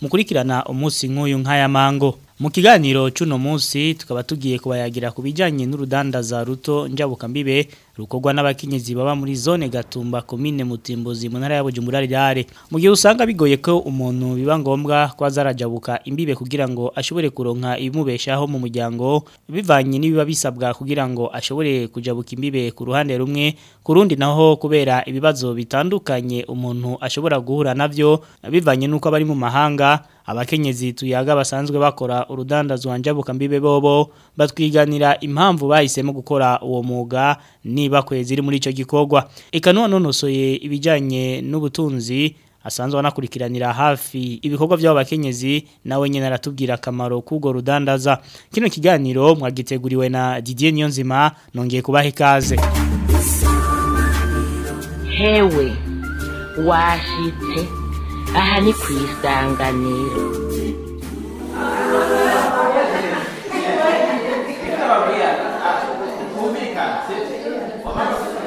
mukurikirana umunsi nk'uyu nk'aya mango mu kiganiro cy'uno munsi tukaba tugiye kubayagira ku bijyanye n'urudanda za ruto njabuka mbibe rukorwa n'abakenyezi baba muri zone gatumba komine mutimbuzi mu ntara ya Bujumbura ryare mu gihe usanga bigoye ko umuntu biba ngombwa ko azarajabuka imbibe kugira ngo ashobore kuronka ibimubeshaho mu muryango bivanye n'ibiba bisabwa kugira ngo ashobore kujabuka imbibe ku ruhande rumwe ku rundi naho kubera ibibazo bitandukanye umuntu ashobora guhura nabyo bivanye nuko abari mu mahanga abakenyezi tuyaga basanzwe bakora urudandazwa njabuka mbibe bobo batwiganira impamvu bahisemo gukora uwo mwuga ni bakwe ziri muri icyo gikorwa eka nonosoye ibijyanye n'ubutunzi asanzwe anakurikiranira hafi ibikorwa by'abakenyezi nawe nyine aratubwira akamaro k'ubwo rudandaza kino kiganiro mwagiteguriwe na Didier Niyonzima nongeye kubaha ikaze hewe wahitse aha ni ku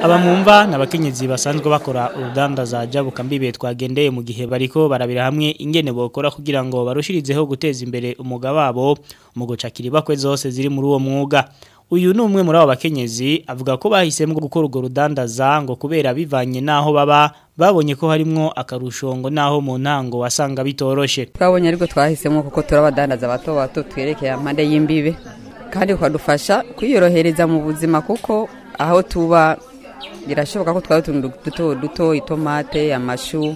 abamwumva ni abakenyezi basanzwe bakora uruganda za jabuka twagendeye mu gihe bariko barabira hamwe ingene bokora kugira ngo barushirizeho guteza imbere umwuga wabo mu gucakira ibakwe zose ziri muri uwo mwuga uyu ni umwe muri abo bakenyezi avuga ko bahisemo gukora urwo rudandaza ngo kubera bivanye n'aho baba babonye ko harimo akarushongo n'aho mu ntango wasanga bitoroshye twabonye ariko twahisemo kuko turabadandaza bato bato twerekeye amande y'imbibe kandi ukadufasha kwiyorohereza mu buzima kuko aho tuba birashoboka ko twari utuntu duto duto itomate amashu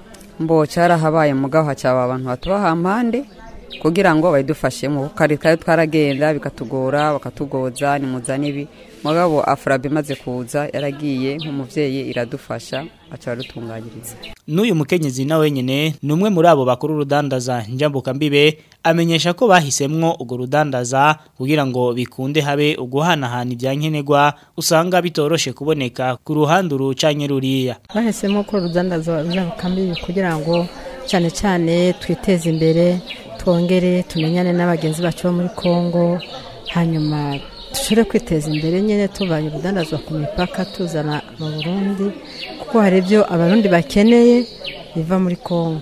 mbo cyarahabaye mugaho cyaba abantu batubaha mpande kugira ngo bayidufashemo kare twaragenda bikatugora bakatugoza nimuzane ibi mugabo afuraba imaze kuza yaragiye nk'umubyeyi iradufasha aca n'uyu mukenyezi na wenyine ni umwe muri abo bakuru urudandaza njyambuka mbibe amenyesha ko bahisemwo urwo rudandaza kugira ngo bikunde habe uguhanahana ibya nkenerwa usanga bitoroshe kuboneka ku ruhande urucanye ruriya bahisemo ko urudandaza njyambuka kugira ngo cyane cyane twiteze imbere twongere tumenyane n'abagenzi bacu bo muri kongo hanyuma dushobore kwiteza imbere nyine tubaye ubudandazwa ku mipaka tuzana mu burundi kuko hari ibyo abarundi bakeneye biva muri congo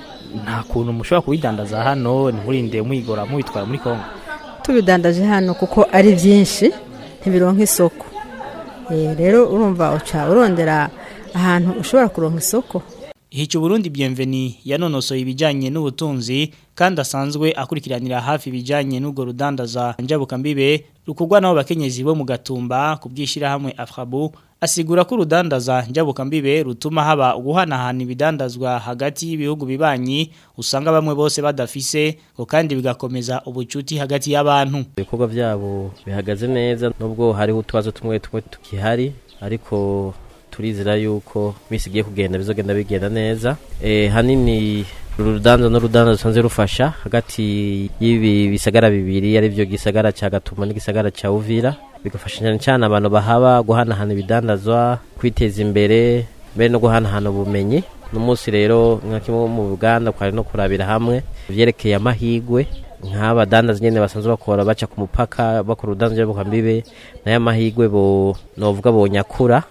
nta kuntu mushobora kubidandaza hano ntimurinde mwigora mubitwara muri Congo. tubidandaje hano kuko ari byinshi ntibironka isoko eh, rero urumva uca urondera ahantu ushobora kuronka isoko hica uburundi byemveni yanonosoye ibijyanye n'ubutunzi kandi asanzwe akurikiranira hafi ibijyanye n'ubwo rudandaza njabukambibe rukorwa n'abo bakenyezi bo mu gatumba ku bwishyirahamwe afrabu asigura ko urudandaza njabukambibe rutuma haba guhanahana ibidandazwa hagati y'ibihugu bibanyi usanga bamwe bose badafise ngo kandi bigakomeza ubucuti hagati y'abantu ibikorwa byabo bihagaze neza nubwo hari utwazo tumwe tumwe tukihari ariko turizera yuko igiye kugenda bizogenda bigenda neza eh, hanini urudanza n'urudanza rusanzwe rufasha hagati y'ibi bisagara bibiri ari byo gisagara cya Gatuma n'igisagara cya Uvira bigafasha cyane cyane abantu bahaba guhanahana ibidandazwa kwiteza imbere mbere no guhanahana ubumenyi n'umunsi rero nka kimwe mu ruganda twari no kurabira hamwe ibyerekeye amahigwe nk'abadandaza nyine basanzwe bakora baca ku mupaka bakora ubudandaza mbibe nayo bo novuga bonyakura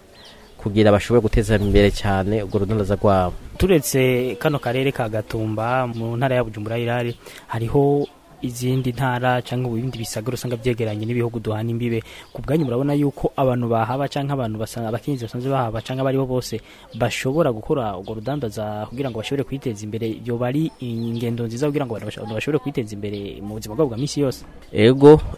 kugira bashobore guteza imbere cyane urwo rudandaza rwabo turetse kano karere ka gatumba mu ntara ya bujumbura irari hariho izindi ntara cyangwa mu bindi bisagara usanga byegeranye n'ibihugu duhana imbibe ku bwanyu murabona yuko abantu bahaba cyangwa abantu abakenyezi basanzwe bahaba cyangwa abo bo bose bashobora gukora urwo rudandaza kugira ngo bashobore kwiteza imbere yoba ari ingendo nziza kugira ngo abantu bashobore kwiteza imbere mu buzima bwabo bwa minsi yose ego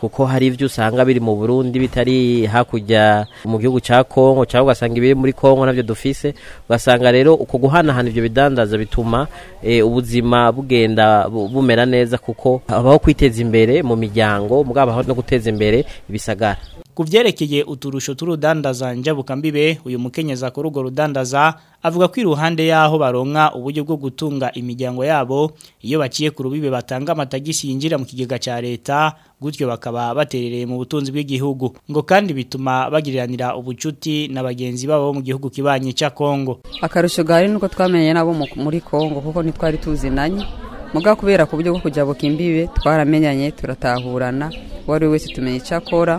kuko hari ibyo usanga biri mu burundi bitari hakurya mu gihugu cya kongo cyangwa ugasanga ibiri muri kongo nabyo dufise ugasanga rero uko guhanahana ibyo bidandaza bituma eh, ubuzima bugenda bumera neza kuko habaho kwiteza imbere mu miryango bwabaho no guteza imbere ibisagara ku byerekeye uturusho turudandaza njabukambibe uyu mukenyeza kuri urwo rudandaza avuga ko iruhande y'aho baronka uburyo bwo gutunga imiryango yabo iyo baciye ku rubibe batanga amatagisi yinjira mu kigega cya leta gutyo bakaba baterereye mu butunzi bw'igihugu ngo kandi bituma bagiriranira ubucuti na bagenzi babo mu gihugu kibanye cya Kongo akarusho gahari nuko twamenye nabo muri Kongo kuko ntitwari tuzinanye muga kubera ku buryo bwo kujya bukimbibe twaramenyanye turatahurana uwo ari we wese tumenye icyo akora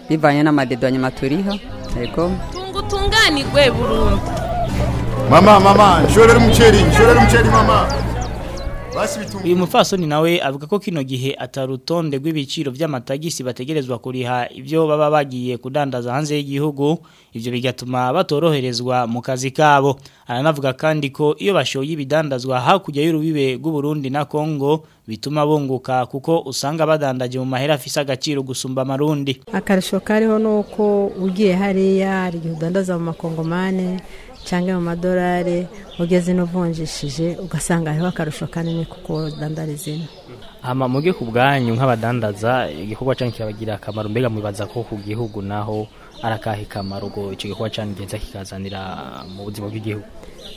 bivanye n'amadedonye maturiha yego tungutunganirwe burundu mama mama nshorera umuceri nshorera umuceri mama uyu mupfasoni nawe avuga ko kino gihe atari rw'ibiciro by'amatagisi bategerezwa kuriha ibyo baba bagiye kudandaza hanze y'igihugu ibyo bigatuma batoroherezwa mu kazi kabo aranavuga kandi ko iyo bashoye ibidandazwa hakurya y'urubibe rw’u Burundi na Congo bituma bunguka kuko usanga badandaje mu mahera afise agaciro gusumba amarundi akarusho kariho ni uko ugiye hariya hari igihe udandaza mu makongomane cyangwa mu madolari ugeze n'uvunjishije ugasanga hariho akarusho kanini kuko udandara izina hama muge ku bwanyu nk'abadandaza igikorwa cyane kirabagirira akamaro mbega mwibaza ko ku gihugu naho arakahe kamaro ngo icyo gikorwa cyane ingenzi kikazanira mu buzima bw'igihugu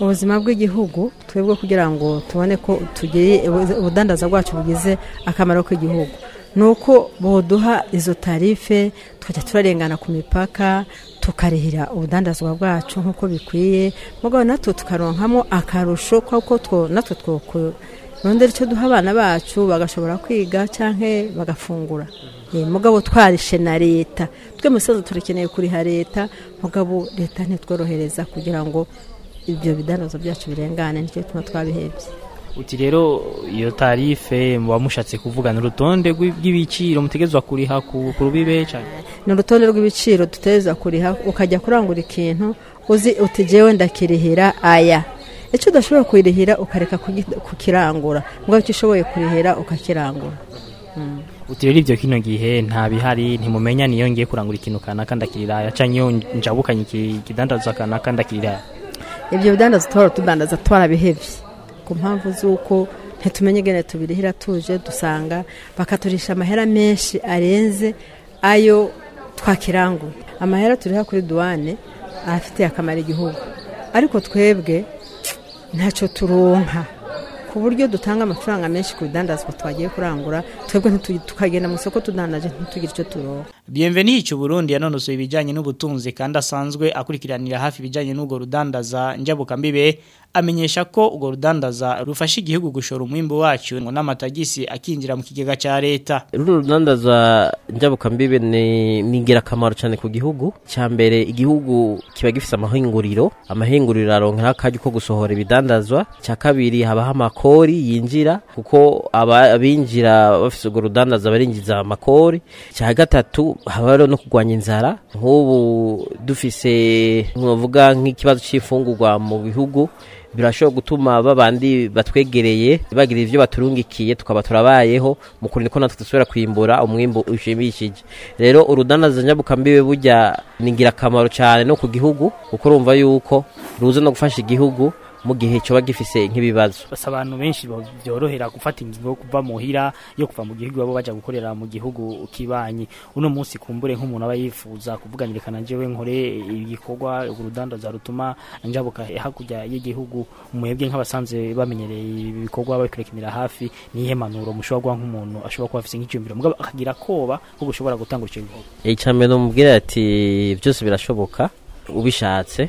ubuzima bw'igihugu twebwe kugira ngo tubone ko tugira ubudandaza bwacu bugize akamaro k'igihugu ni uko boduha izo tarife tukajya turarengana ku mipaka tukarihira ubudandazwa bwacu nk'uko bikwiye mugabo natwo tukaronkamo akarusho kuko two natwo icyo duha abana bacu bagashobora kwiga cyangwa bagafungura mugabo twarishe na leta twe musaza turakeneye kuriha leta mugabo leta ntitworohereza kugira ngo ibyo bidandazo byacu birengane nicyo bituma twabihebye uti rero iyo tarife wamushatse mushatse kuvugana urutonde rw'ibiciro mutegezwa kuriha ku rubibe cyane ni urutonde rw'ibiciro dutegereza kuriha ukajya kurangura ikintu uzi uti jyewe ndakirihira aya icyo udashobora kurihira ukareka kukirangura ngo icyo ushoboye kurihira ukakirangura hmm. utirera ibyo kino gihe nta bihari ntimumenya niyo ngiye kurangura ikintu kanaka ndakirira aya cyangwa iyo njabukanye ikidandaza kanaka ndakirira aya ibyo bidandaza tuhora tudandaza twarabihebye ku mpamvu z'uko ntitumenyegane tubirihira tuje dusanga bakaturisha amahera menshi arenze ayo twakirangura amahera turiha kuri duwane arafitiye akamaro igihugu ariko twebwe ntacyo turonka ku buryo dutanga amafaranga menshi ku bidandazwa twagiye kurangura twebwe tukagenda mu isoko tudandaje ntitugire icyo turonka Bienvenue cyo Burundi yanonosoye ibijyanye n'ubutunzi kandi asanzwe akurikiranira hafi ibijyanye n'ugo za njabuka mbibe amenyesha ko ugo rudandaza rufasha igihugu gushora umwimbo wacu ngo n'amatagisi akinjira mu kigega cya leta ruru rudandaza njabuka ni ingirakamaro cyane ku gihugu cya mbere igihugu kiba gifite amahinguriro amahinguriro aronkera akajya ko gusohora ibidandazwa cya kabiri habaho amakori yinjira kuko abinjira bafite ugo rudandaza barinjiza amakori cya gatatu haba no kurwanya inzara nk'ubu dufise nkavuga nk'ikibazo cy'imfungurwa mu bihugu birashobora gutuma babandi batwegereye bagira ibyo baturungikiye tukaba turabayeho mu kurinda ko natwe dusubira kwimbura umwimbo ushimishije rero urudanaza nyabukambiwe burya ni ingirakamaro cyane no ku gihugu kuko urumva yuko ruza no gufasha igihugu mu gihe cyoba gifise nk'ibibazo basa abantu benshi byorohera gufata inzu yo kuva muhira yo kuva mu gihugu babo baje gukorera mu gihugu kibanyi uno munsi kumbure nk'umuntu aba yifuza kuvuganirika na jewe nkore igikorwa urudandaza rutuma njabuka hakujya y'igihugu umuyebwe nk'abasanze bamenyereye ibikorwa babikerekanira hafi nihe manuro mushobora gwa nk'umuntu ashobora kuba afise nk'icyumviro mugabo akagira koba ko gushobora gutanga icyo. gikorwa icambe no mubwira ati byose birashoboka ubishatse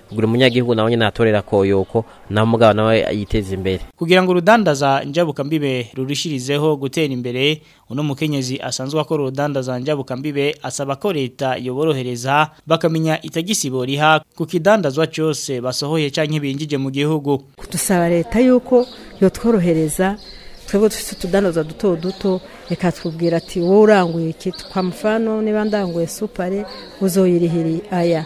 kugura munyagihugu nawe nyine atorera koyoko nawe mugabo nawe yiteza imbere kugira ngo urudandaza njabuka mbibe rurishirizeho gutera imbere uno mukenyezi asanzwe akora urudandaza njabuka mbibe asaba ko leta yoborohereza bakamenya itagisibo riha ku kidandazwa cyose basohoye cyangwa binjije mu gihugu dusaba leta yuko yotworohereza twebwe dufite utudanuza duto duto reka twubwira ati wowe uranguye iki twamufano niba ndanguye supare uzoyirihiriye aya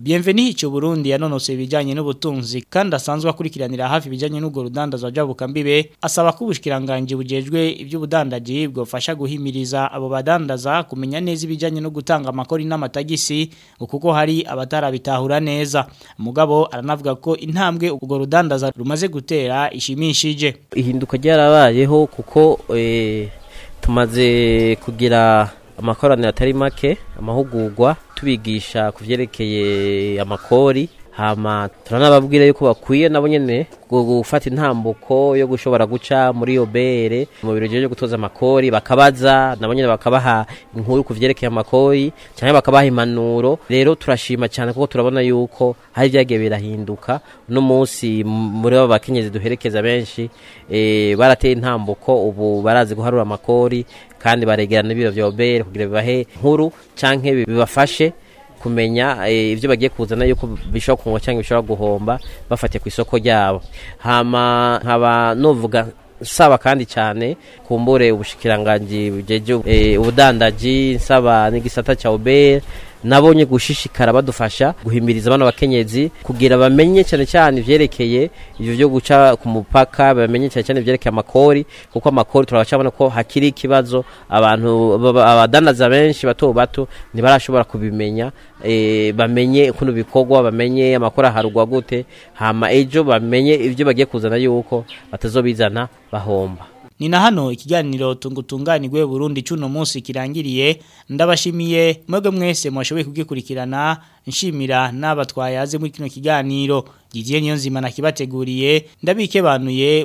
Bienvenue Hicho Burundi yanonose ibijyanye n'ubutunzi kandi asanzwe akurikiranira hafi ibijyanye n'ubwo rudandaza byabuka mbibe asaba ko ubushikiranganje bujejwe iby'ubudandaji bwofasha guhimiriza abo badandaza kumenya neza ibijyanye no gutanga amakori n'amatagisi kuko hari abatarabitahura neza mugabo aranavuga ko intambwe ubwo rudandaza rumaze gutera ishimishije ihinduka ryarabayeho kuko eh, tumaze kugira amakoraniro atari make amahugurwa tubigisha ku byerekeye amakori hama turanababwira yuko bakwiye nabo nyene gufata intambuko yo gushobora guca muri iyo bere mu biro byo gutoza amakori bakabaza nabo nyene bakabaha inkuru ku vyerekeye amakori cyane bakabaha impanuro rero turashima cyane kuko turabona yuko hari byagiye birahinduka no munsi muri abo bakenyezi duherekeza benshi eh, barateye intambuko ubu barazi guharura amakori kandi baregerana n'ibiro bya bere kugira bibahe inkuru canke bibafashe kumenya eh, ibyo bagiye kuzana yuko bishobora kunguka cyangwa bishobora guhomba bafatiye ku isoko ryabo nkaba nuvuga nsaba kandi cyane kumbure ubushikiranganje bujeje eh, ubudandagi nsaba n'igisata cya ubere nabonye gushishikara badufasha guhimiriza abana bakenyezi kugira bamenye cyane cyane ibyerekeye ibyo byo guca ku mupaka bamenye cyane cyane ibyerekeye amakori kuko amakori turabacabona ko hakiri ikibazo abantu abadanaza benshi bato bato ntibarashobora kubimenya e, bamenye ukuntu bikorwa bamenye amakora harugwa gute hama ejo bamenye ibyo bagiye kuzana yuko batazobizana bahomba ni na hano ikiganiro tungutunganirwe Burundi cy'uno munsi kirangiriye ndabashimiye mwebwe mwese mwashoboye kugikurikirana nshimira n'abatwaye aze muri kino kiganiro Didier Niyonzima nakibateguriye ndabikebanuye